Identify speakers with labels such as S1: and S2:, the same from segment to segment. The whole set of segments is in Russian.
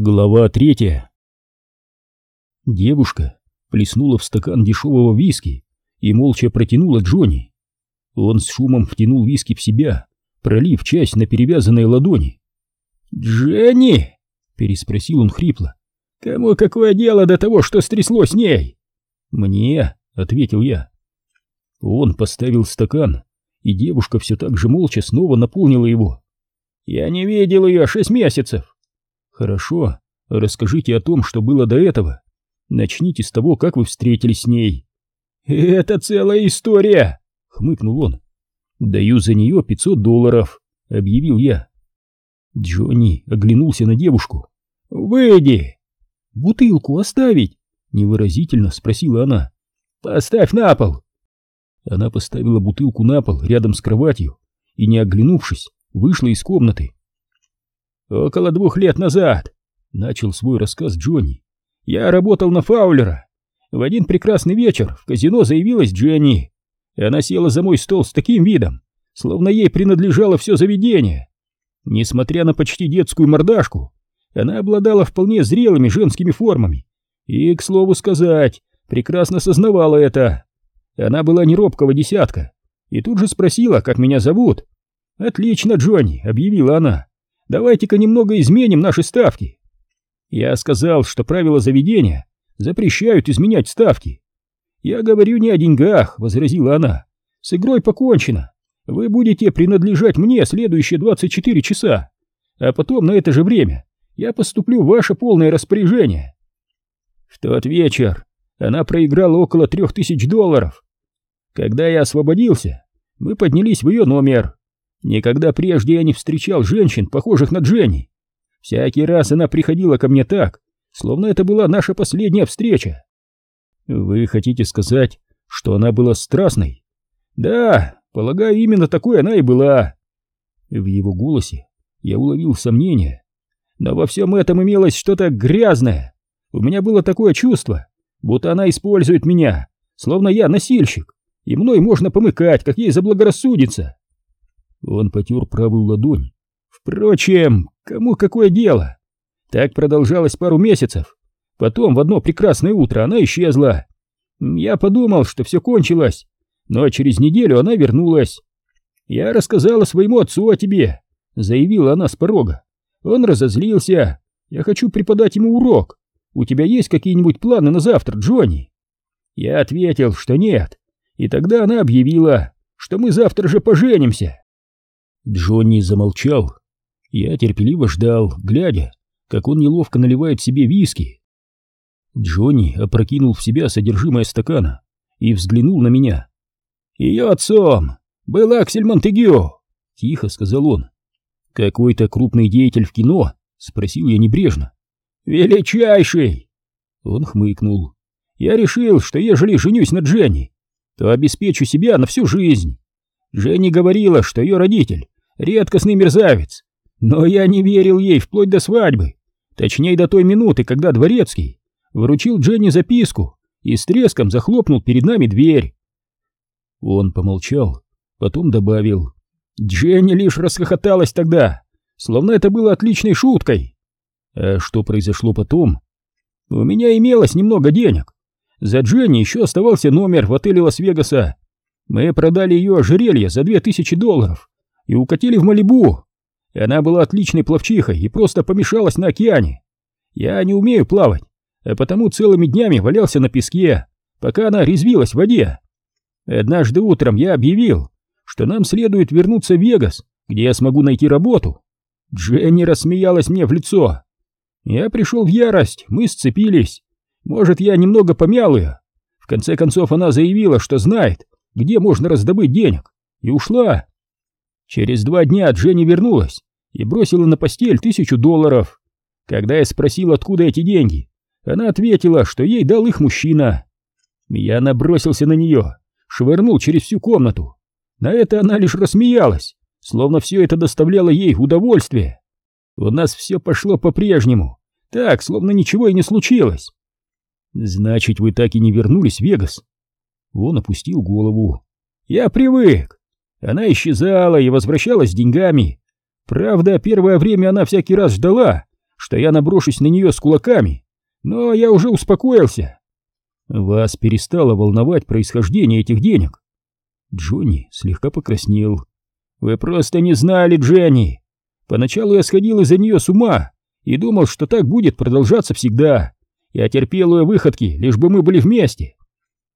S1: Глава третья. Девушка плеснула в стакан дешевого виски и молча протянула Джонни. Он с шумом втянул виски в себя, пролив часть на перевязанной ладони.
S2: «Дженни!» — переспросил он хрипло. «Кому какое дело до того, что стряслось с ней?»
S1: «Мне», — ответил я. Он поставил стакан, и девушка все так же молча снова наполнила его.
S2: «Я не видел ее шесть месяцев»,
S1: Хорошо, расскажите о том, что было до этого. Начните с того, как вы встретились с ней.
S2: Это целая история, хмыкнул он.
S1: Даю за нее пятьсот долларов, объявил я. Джонни оглянулся на девушку.
S2: Выйди.
S1: Бутылку оставить? Невыразительно спросила она.
S2: Поставь на пол.
S1: Она поставила бутылку на пол рядом с кроватью и, не оглянувшись, вышла из комнаты.
S2: Около двух лет назад, начал свой рассказ Джонни, я работал на Фаулера. В один прекрасный вечер в казино заявилась Дженни. Она села за мой стол с таким видом, словно ей принадлежало все заведение. Несмотря на почти детскую мордашку, она обладала вполне зрелыми женскими формами. И, к слову сказать, прекрасно сознавала это. Она была не робкого десятка. И тут же спросила, как меня зовут. «Отлично, Джонни», — объявила она. Давайте-ка немного изменим наши ставки. Я сказал, что правила заведения запрещают изменять ставки. Я говорю не о деньгах, возразила она. С игрой покончено. Вы будете принадлежать мне следующие 24 часа, а потом на это же время я поступлю в ваше полное распоряжение. В тот вечер она проиграла около трех тысяч долларов. Когда я освободился, мы поднялись в ее номер. Никогда прежде я не встречал женщин, похожих на Дженни. Всякий раз она приходила ко мне так, словно это была наша последняя встреча.
S1: Вы хотите сказать, что она была страстной?
S2: Да, полагаю, именно такой она и была.
S1: В его голосе я уловил сомнение.
S2: Но во всем этом имелось что-то грязное. У меня было такое чувство, будто она использует меня, словно я носильщик, и мной можно помыкать, как ей заблагорассудится.
S1: Он потер правую ладонь.
S2: Впрочем, кому какое дело? Так продолжалось пару месяцев. Потом в одно прекрасное утро она исчезла. Я подумал, что все кончилось, но через неделю она вернулась. Я рассказала своему отцу о тебе, заявила она с порога. Он разозлился. Я хочу преподать ему урок. У тебя есть какие-нибудь планы на завтра, Джонни? Я ответил, что нет. И тогда она объявила, что мы завтра же поженимся.
S1: Джонни замолчал. Я терпеливо ждал, глядя, как он неловко наливает себе виски. Джонни опрокинул в себя содержимое стакана и взглянул на меня.
S2: «Ее отцом был Аксель Монтегю», — тихо сказал он.
S1: «Какой-то крупный деятель в кино?» — спросил я небрежно.
S2: «Величайший!»
S1: Он хмыкнул.
S2: «Я решил, что ежели женюсь на Дженни, то обеспечу себя на всю жизнь. Женни говорила, что ее родитель редкостный мерзавец. Но я не верил ей вплоть до свадьбы. Точнее, до той минуты, когда Дворецкий вручил Дженни записку и с треском захлопнул перед нами дверь.
S1: Он помолчал, потом добавил.
S2: Дженни лишь расхохоталась тогда, словно это было отличной шуткой.
S1: А что произошло потом?
S2: У меня имелось немного денег. За Дженни еще оставался номер в отеле Лас-Вегаса. Мы продали ее ожерелье за две тысячи долларов и укатили в Малибу. Она была отличной пловчихой и просто помешалась на океане. Я не умею плавать, а потому целыми днями валялся на песке, пока она резвилась в воде. Однажды утром я объявил, что нам следует вернуться в Вегас, где я смогу найти работу. Дженни рассмеялась мне в лицо. Я пришел в ярость, мы сцепились. Может, я немного помял ее. В конце концов, она заявила, что знает, где можно раздобыть денег, и ушла. Через два дня Дженни вернулась и бросила на постель тысячу долларов. Когда я спросил, откуда эти деньги, она ответила, что ей дал их мужчина. Я набросился на нее, швырнул через всю комнату. На это она лишь рассмеялась, словно все это доставляло ей удовольствие. У нас все пошло по-прежнему, так, словно ничего и не случилось.
S1: Значит, вы так и не вернулись в Вегас? Он опустил голову.
S2: Я привык. Она исчезала и возвращалась с деньгами. Правда, первое время она всякий раз ждала, что я наброшусь на нее с кулаками, но я уже успокоился. Вас перестало волновать происхождение этих денег. Джонни слегка покраснел. Вы просто не знали, Дженни. Поначалу я сходил из-за нее с ума и думал, что так будет продолжаться всегда. Я терпел ее выходки, лишь бы мы были вместе.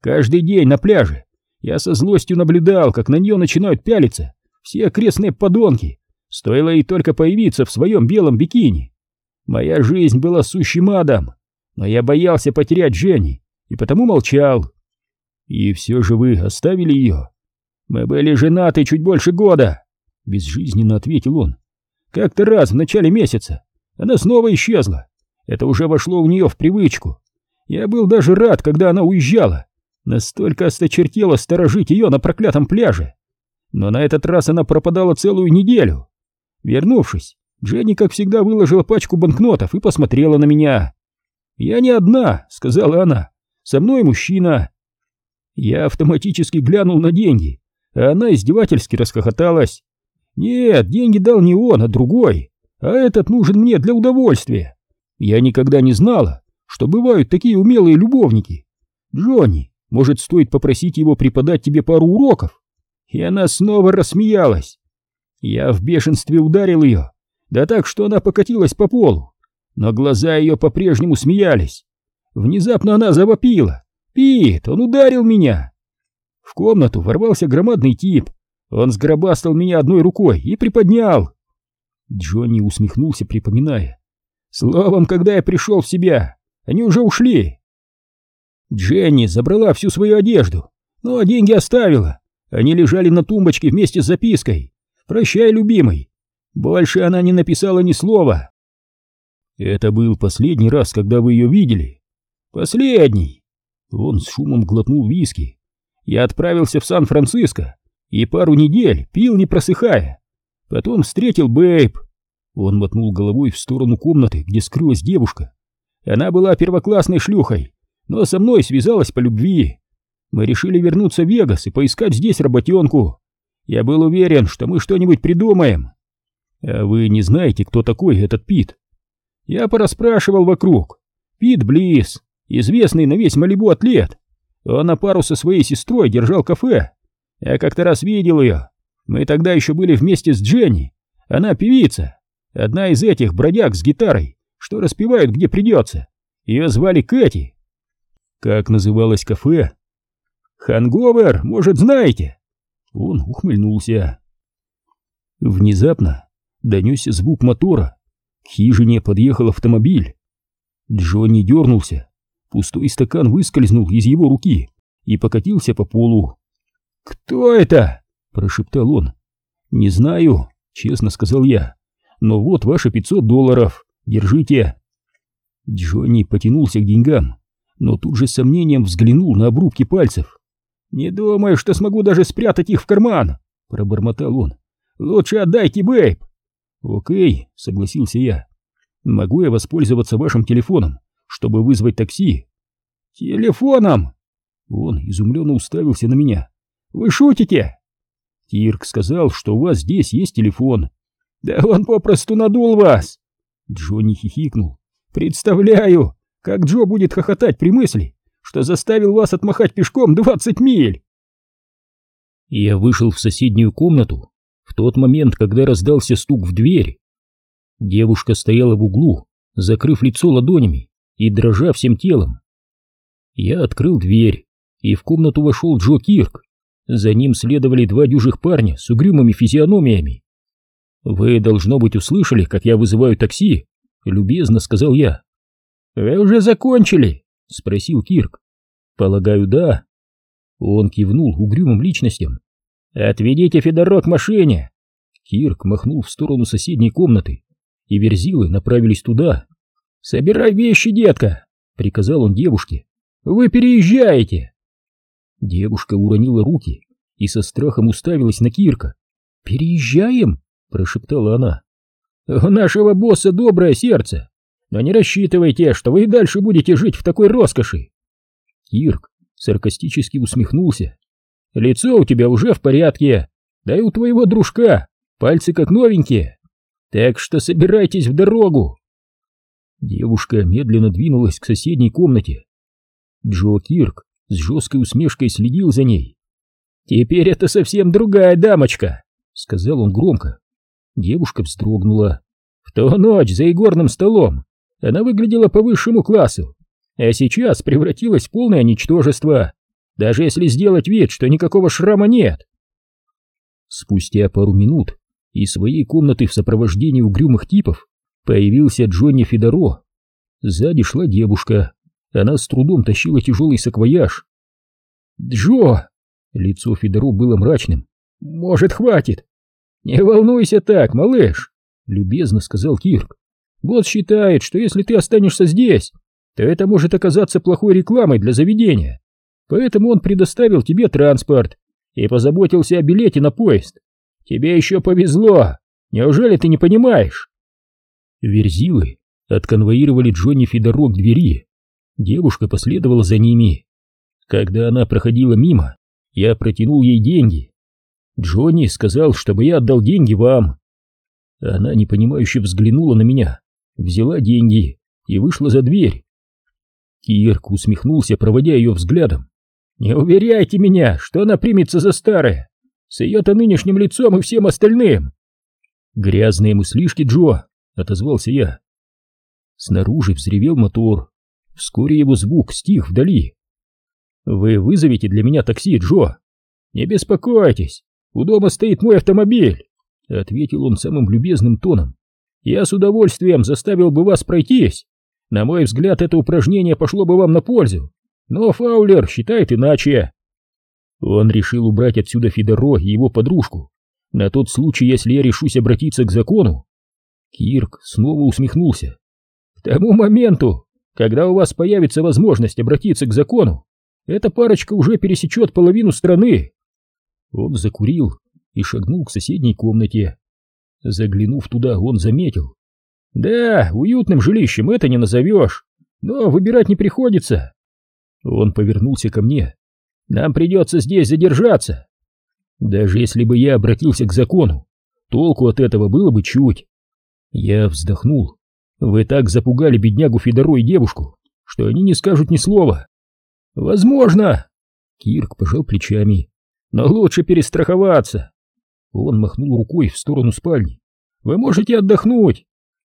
S2: Каждый день на пляже я со злостью наблюдал, как на нее начинают пялиться все окрестные подонки. Стоило ей только появиться в своем белом бикини. Моя жизнь была сущим адом, но я боялся потерять Жени и потому молчал. И все же вы оставили ее. Мы были женаты чуть больше года, безжизненно ответил он. Как-то раз в начале месяца она снова исчезла. Это уже вошло у нее в привычку. Я был даже рад, когда она уезжала. Настолько осточертело сторожить ее на проклятом пляже. Но на этот раз она пропадала целую неделю. Вернувшись, Дженни, как всегда, выложила пачку банкнотов и посмотрела на меня. «Я не одна», — сказала она. «Со мной мужчина». Я автоматически глянул на деньги, а она издевательски расхохоталась. «Нет, деньги дал не он, а другой, а этот нужен мне для удовольствия. Я никогда не знала, что бывают такие умелые любовники. Джонни, может, стоит попросить его преподать тебе пару уроков?» И она снова рассмеялась. Я в бешенстве ударил ее, да так, что она покатилась по полу, но глаза ее по-прежнему смеялись. Внезапно она завопила. «Пит, он ударил меня!» В комнату ворвался громадный тип. Он сгробастал меня одной рукой и приподнял. Джонни усмехнулся, припоминая. Словом, когда я пришел в себя, они уже ушли. Дженни забрала всю свою одежду, но деньги оставила. Они лежали на тумбочке вместе с запиской. «Прощай, любимый». Больше она не написала ни слова. Это был последний раз, когда вы ее видели. Последний. Он с шумом глотнул виски. Я отправился в Сан-Франциско и пару недель пил, не просыхая. Потом встретил Бэйб. Он мотнул головой в сторону комнаты, где скрылась девушка. Она была первоклассной шлюхой, но со мной связалась по любви. Мы решили вернуться в Вегас и поискать здесь работенку. Я был уверен, что мы что-нибудь придумаем. А вы не знаете, кто такой этот Пит? Я порасспрашивал вокруг. Пит Близ, известный на весь Малибу атлет. Он на пару со своей сестрой держал кафе. Я как-то раз видел ее. Мы тогда еще были вместе с Дженни. Она певица. Одна из этих бродяг с гитарой, что распевают где придется. Ее звали Кэти. Как называлось кафе? Ханговер, может, знаете? Он ухмыльнулся. Внезапно донесся звук мотора. К хижине подъехал автомобиль. Джонни дернулся. Пустой стакан выскользнул из его руки и покатился по полу. «Кто это?» – прошептал он. «Не знаю», – честно сказал я. «Но вот ваши пятьсот долларов. Держите». Джонни потянулся к деньгам, но тут же с сомнением взглянул на обрубки пальцев. «Не думаю, что смогу даже спрятать их в карман», — пробормотал он. «Лучше отдайте, Бэйб». «Окей», — согласился я. «Могу я воспользоваться вашим телефоном, чтобы вызвать такси?» «Телефоном?» Он изумленно уставился на меня. «Вы шутите?» Тирк сказал, что у вас здесь есть телефон. «Да он попросту надул вас!» Джонни хихикнул. «Представляю, как Джо будет хохотать при мысли, что заставил вас отмахать пешком двадцать миль!» Я вышел в соседнюю комнату в тот момент, когда раздался стук в дверь. Девушка стояла в углу, закрыв лицо ладонями и дрожа всем телом. Я открыл дверь, и в комнату вошел Джо Кирк. За ним следовали два дюжих парня с угрюмыми физиономиями. «Вы, должно быть, услышали, как я вызываю такси?» — любезно сказал я. «Вы уже закончили?» — спросил Кирк. «Полагаю, да». Он кивнул угрюмым личностям. «Отведите Федоро к машине!» Кирк махнул в сторону соседней комнаты, и верзилы направились туда. «Собирай вещи, детка!» — приказал он девушке. «Вы переезжаете!» Девушка уронила руки и со страхом уставилась на Кирка. «Переезжаем?» — прошептала она. «У нашего босса доброе сердце, но не рассчитывайте, что вы и дальше будете жить в такой роскоши!» Кирк саркастически усмехнулся. «Лицо у тебя уже в порядке, да и у твоего дружка пальцы как новенькие, так что собирайтесь в дорогу!»
S1: Девушка медленно двинулась к соседней комнате. Джо Кирк с жесткой усмешкой следил за ней.
S2: «Теперь это совсем другая дамочка», — сказал он громко.
S1: Девушка вздрогнула.
S2: «В ту ночь за игорным столом она выглядела по высшему классу, а сейчас превратилась в полное ничтожество, даже если сделать вид, что никакого шрама нет».
S1: Спустя пару минут из своей комнаты в сопровождении угрюмых типов появился Джонни Федоро. Сзади шла девушка, она с трудом тащила тяжелый саквояж.
S2: «Джо!» Лицо Федоро было мрачным. «Может, хватит?» «Не волнуйся так, малыш!» Любезно сказал Кирк. «Босс считает, что если ты останешься здесь, то это может оказаться плохой рекламой для заведения. Поэтому он предоставил тебе транспорт и позаботился о билете на поезд. Тебе еще повезло. Неужели ты не понимаешь?»
S1: Верзилы отконвоировали Джонни Федоро к двери. Девушка последовала за ними. Когда она проходила мимо, я протянул ей деньги. Джонни сказал, чтобы я отдал деньги вам. Она непонимающе взглянула на меня, взяла деньги и вышла за дверь. Кирк усмехнулся, проводя ее взглядом.
S2: «Не уверяйте меня, что она примется за старое, с ее-то нынешним лицом и всем остальным!»
S1: «Грязные мыслишки, Джо!» — отозвался я. Снаружи взревел мотор. Вскоре его звук стих вдали.
S2: «Вы вызовете для меня такси, Джо?» «Не беспокойтесь, у дома стоит мой автомобиль», — ответил он самым любезным тоном. «Я с удовольствием заставил бы вас пройтись. На мой взгляд, это упражнение пошло бы вам на пользу, но Фаулер считает иначе».
S1: Он решил убрать отсюда Федоро и его подружку, на тот случай, если я решусь обратиться к закону. Кирк снова усмехнулся.
S2: К тому моменту, когда у вас появится возможность обратиться к закону, эта парочка уже пересечет половину страны.
S1: Он закурил и шагнул к соседней комнате. Заглянув туда, он заметил.
S2: Да, уютным жилищем это не назовешь, но выбирать не приходится.
S1: Он повернулся ко мне.
S2: Нам придется здесь задержаться.
S1: Даже если бы я обратился к закону, толку от этого было бы чуть. Я вздохнул. Вы так запугали беднягу Федору и девушку, что они не скажут ни слова.
S2: Возможно.
S1: Кирк пожал плечами.
S2: Но лучше перестраховаться.
S1: Он махнул рукой в сторону спальни.
S2: Вы можете отдохнуть.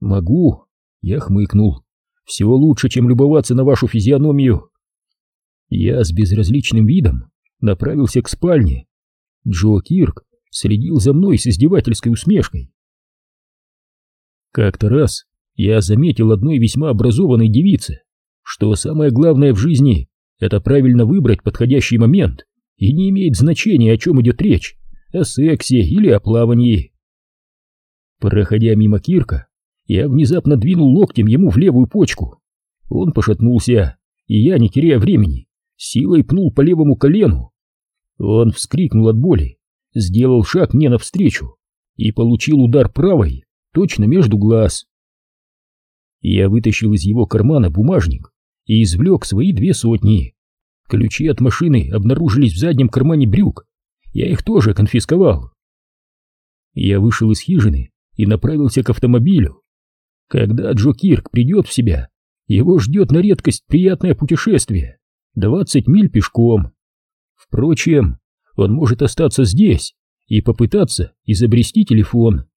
S1: Могу. Я хмыкнул. Всего лучше, чем любоваться на вашу физиономию. Я с безразличным видом направился к спальне. Джо Кирк следил за мной с издевательской усмешкой. Как-то раз я заметил одной весьма образованной девице, что самое главное в жизни — это правильно выбрать подходящий момент, и не имеет значения, о чем идет речь, о сексе или о плавании. Проходя мимо Кирка, я внезапно двинул локтем ему в левую почку. Он пошатнулся, и я, не теряя времени, силой пнул по левому колену. Он вскрикнул от боли, сделал шаг мне навстречу и получил удар правой точно между глаз. Я вытащил из его кармана бумажник и извлек свои две сотни. Ключи от машины обнаружились в заднем кармане брюк. Я их тоже конфисковал. Я вышел из хижины и направился к автомобилю. Когда Джо Кирк придет в себя, его ждет на редкость приятное путешествие. 20 миль пешком. Впрочем, он может остаться здесь и попытаться изобрести телефон.